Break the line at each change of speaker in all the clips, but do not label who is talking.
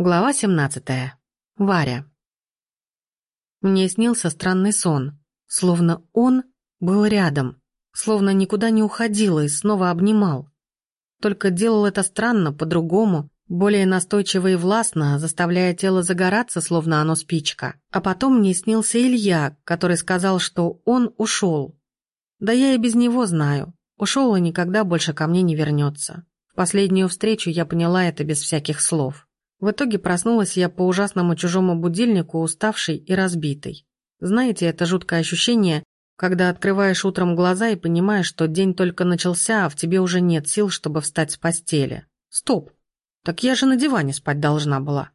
Глава 17. Варя. Мне снился странный сон, словно он был рядом, словно никуда не уходил и снова обнимал. Только делал это странно, по-другому, более настойчиво и властно, заставляя тело загораться, словно оно спичка. А потом мне снился Илья, который сказал, что он ушел. Да я и без него знаю. Ушел и никогда больше ко мне не вернется. В последнюю встречу я поняла это без всяких слов. В итоге проснулась я по ужасному чужому будильнику, уставшей и разбитой. Знаете, это жуткое ощущение, когда открываешь утром глаза и понимаешь, что день только начался, а в тебе уже нет сил, чтобы встать с постели. Стоп! Так я же на диване спать должна была.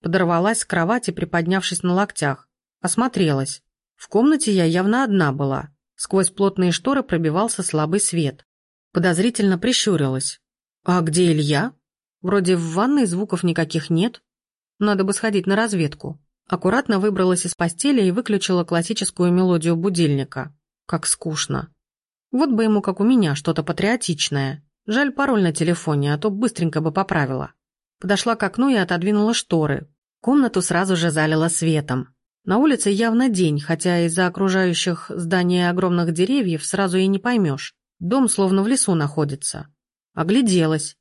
Подорвалась с кровати, приподнявшись на локтях. Осмотрелась. В комнате я явно одна была. Сквозь плотные шторы пробивался слабый свет. Подозрительно прищурилась. «А где Илья?» Вроде в ванной звуков никаких нет. Надо бы сходить на разведку. Аккуратно выбралась из постели и выключила классическую мелодию будильника. Как скучно. Вот бы ему, как у меня, что-то патриотичное. Жаль пароль на телефоне, а то быстренько бы поправила. Подошла к окну и отодвинула шторы. Комнату сразу же залила светом. На улице явно день, хотя из-за окружающих здания огромных деревьев сразу и не поймешь. Дом словно в лесу находится. Огляделась.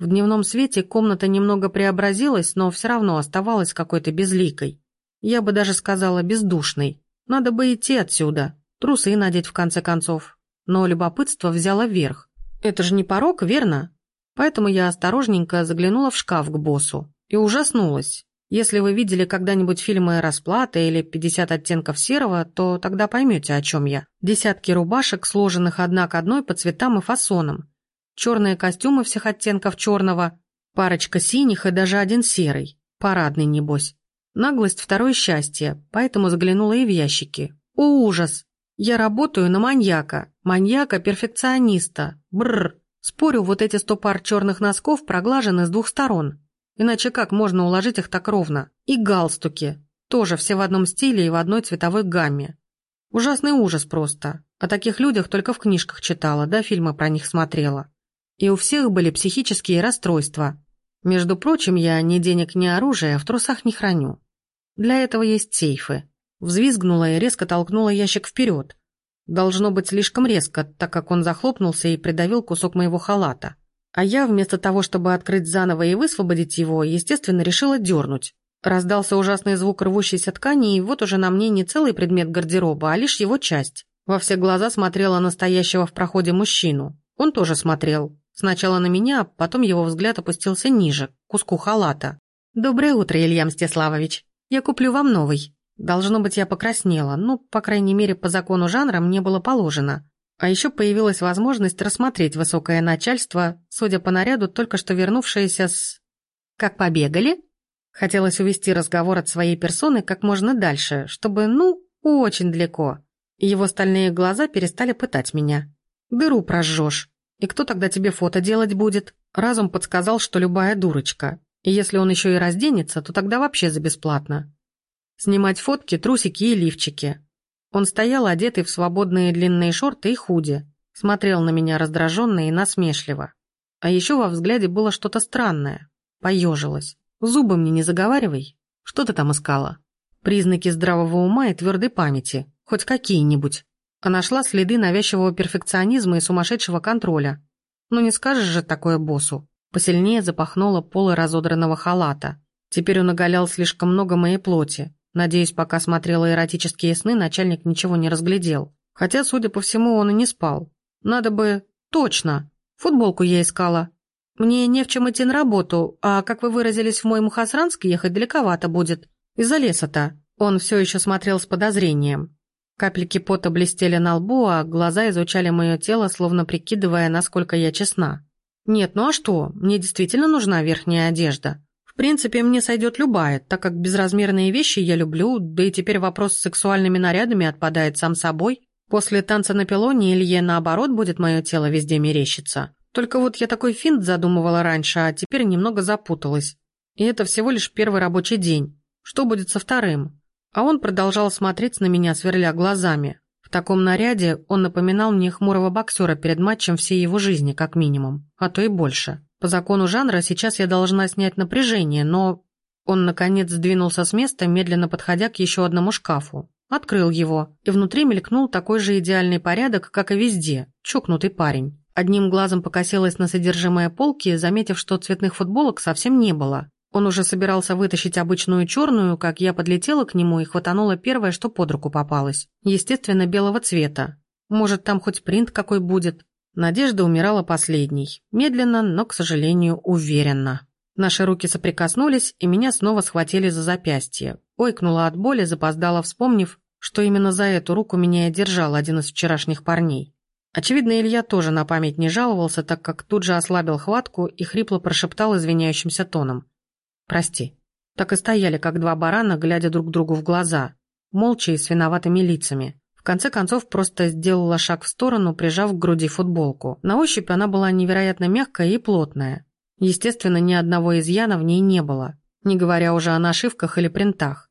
В дневном свете комната немного преобразилась, но все равно оставалась какой-то безликой. Я бы даже сказала бездушной. Надо бы идти отсюда, трусы надеть в конце концов. Но любопытство взяло верх. Это же не порог, верно? Поэтому я осторожненько заглянула в шкаф к боссу и ужаснулась. Если вы видели когда-нибудь фильмы «Расплата» или «50 оттенков серого», то тогда поймете, о чем я. Десятки рубашек, сложенных одна к одной по цветам и фасонам черные костюмы всех оттенков черного, парочка синих и даже один серый, парадный небось. Наглость – второе счастье, поэтому заглянула и в ящики. О, ужас! Я работаю на маньяка, маньяка-перфекциониста, бррр. Спорю, вот эти сто пар черных носков проглажены с двух сторон. Иначе как можно уложить их так ровно? И галстуки. Тоже все в одном стиле и в одной цветовой гамме. Ужасный ужас просто. О таких людях только в книжках читала, да фильмы про них смотрела и у всех были психические расстройства. Между прочим, я ни денег, ни оружия в трусах не храню. Для этого есть сейфы. Взвизгнула и резко толкнула ящик вперед. Должно быть слишком резко, так как он захлопнулся и придавил кусок моего халата. А я, вместо того, чтобы открыть заново и высвободить его, естественно, решила дернуть. Раздался ужасный звук рвущейся ткани, и вот уже на мне не целый предмет гардероба, а лишь его часть. Во все глаза смотрела настоящего в проходе мужчину. Он тоже смотрел, Сначала на меня, потом его взгляд опустился ниже, к куску халата. «Доброе утро, Илья Мстиславович. Я куплю вам новый». Должно быть, я покраснела, ну, по крайней мере, по закону жанра мне было положено. А еще появилась возможность рассмотреть высокое начальство, судя по наряду, только что вернувшееся с... «Как побегали?» Хотелось увести разговор от своей персоны как можно дальше, чтобы, ну, очень далеко. Его стальные глаза перестали пытать меня. «Дыру прожжешь». И кто тогда тебе фото делать будет? Разум подсказал, что любая дурочка. И если он еще и разденется, то тогда вообще за бесплатно. Снимать фотки, трусики и лифчики. Он стоял, одетый в свободные длинные шорты и худи. Смотрел на меня раздраженно и насмешливо. А еще во взгляде было что-то странное. Поежилась. Зубы мне не заговаривай. Что ты там искала? Признаки здравого ума и твердой памяти. Хоть какие-нибудь а нашла следы навязчивого перфекционизма и сумасшедшего контроля. Ну не скажешь же такое боссу. Посильнее запахнула полы разодранного халата. Теперь он оголял слишком много моей плоти. Надеюсь, пока смотрела эротические сны, начальник ничего не разглядел. Хотя, судя по всему, он и не спал. Надо бы... Точно! Футболку я искала. Мне не в чем идти на работу, а, как вы выразились в мой Мухасранск, ехать далековато будет. Из-за леса-то. Он все еще смотрел с подозрением. Капельки пота блестели на лбу, а глаза изучали мое тело, словно прикидывая, насколько я честна. Нет, ну а что? Мне действительно нужна верхняя одежда. В принципе, мне сойдет любая, так как безразмерные вещи я люблю, да и теперь вопрос с сексуальными нарядами отпадает сам собой. После танца на пилоне Илье, наоборот, будет мое тело везде мерещиться. Только вот я такой финт задумывала раньше, а теперь немного запуталась. И это всего лишь первый рабочий день. Что будет со вторым? А он продолжал смотреть на меня, сверля глазами. В таком наряде он напоминал мне хмурого боксера перед матчем всей его жизни, как минимум, а то и больше. По закону жанра сейчас я должна снять напряжение, но... Он, наконец, сдвинулся с места, медленно подходя к еще одному шкафу. Открыл его, и внутри мелькнул такой же идеальный порядок, как и везде, чокнутый парень. Одним глазом покосилась на содержимое полки, заметив, что цветных футболок совсем не было. Он уже собирался вытащить обычную черную, как я подлетела к нему и хватанула первое, что под руку попалось. Естественно, белого цвета. Может, там хоть принт какой будет. Надежда умирала последней. Медленно, но, к сожалению, уверенно. Наши руки соприкоснулись, и меня снова схватили за запястье. Ойкнула от боли, запоздала, вспомнив, что именно за эту руку меня и держал один из вчерашних парней. Очевидно, Илья тоже на память не жаловался, так как тут же ослабил хватку и хрипло прошептал извиняющимся тоном. «Прости». Так и стояли, как два барана, глядя друг другу в глаза, молча и с виноватыми лицами. В конце концов, просто сделала шаг в сторону, прижав к груди футболку. На ощупь она была невероятно мягкая и плотная. Естественно, ни одного изъяна в ней не было, не говоря уже о нашивках или принтах.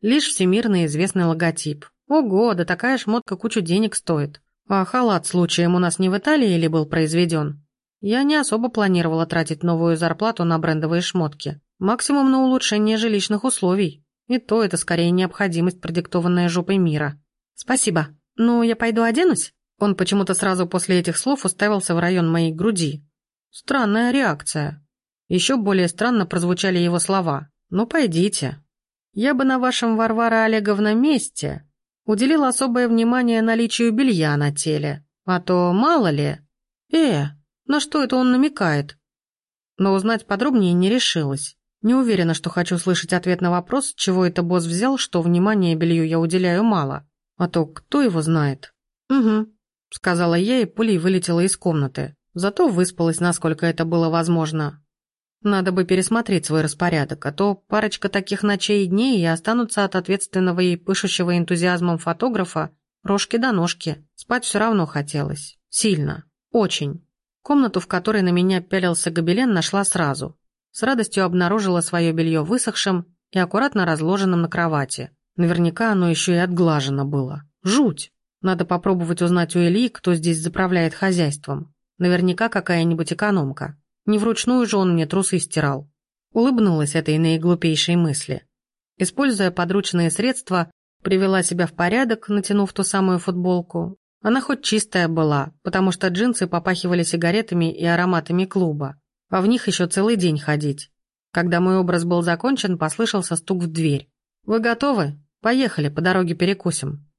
Лишь всемирно известный логотип. Ого, да такая шмотка кучу денег стоит. А халат случаем у нас не в Италии или был произведен? Я не особо планировала тратить новую зарплату на брендовые шмотки. Максимум на улучшение жилищных условий. И то это скорее необходимость, продиктованная жопой мира. «Спасибо. Ну, я пойду оденусь?» Он почему-то сразу после этих слов уставился в район моей груди. Странная реакция. Еще более странно прозвучали его слова. «Ну, пойдите. Я бы на вашем Варвара Олеговна месте уделил особое внимание наличию белья на теле. А то мало ли... Э, на что это он намекает?» Но узнать подробнее не решилась. Не уверена, что хочу слышать ответ на вопрос, чего это босс взял, что внимания белью я уделяю мало. А то кто его знает? Угу, сказала я и пулей вылетела из комнаты. Зато выспалась, насколько это было возможно. Надо бы пересмотреть свой распорядок, а то парочка таких ночей и дней и останутся от ответственного и пышущего энтузиазмом фотографа рожки до ножки. Спать все равно хотелось. Сильно. Очень. Комнату, в которой на меня пялился гобелен, нашла сразу. С радостью обнаружила свое белье высохшим и аккуратно разложенным на кровати. Наверняка оно еще и отглажено было. Жуть! Надо попробовать узнать у Ильи, кто здесь заправляет хозяйством. Наверняка какая-нибудь экономка. Не вручную же он мне трусы стирал. Улыбнулась этой наиглупейшей мысли. Используя подручные средства, привела себя в порядок, натянув ту самую футболку. Она хоть чистая была, потому что джинсы попахивали сигаретами и ароматами клуба. А в них еще целый день ходить. Когда мой образ был закончен, послышался стук в дверь. «Вы готовы?» Поехали, по дороге перекусим.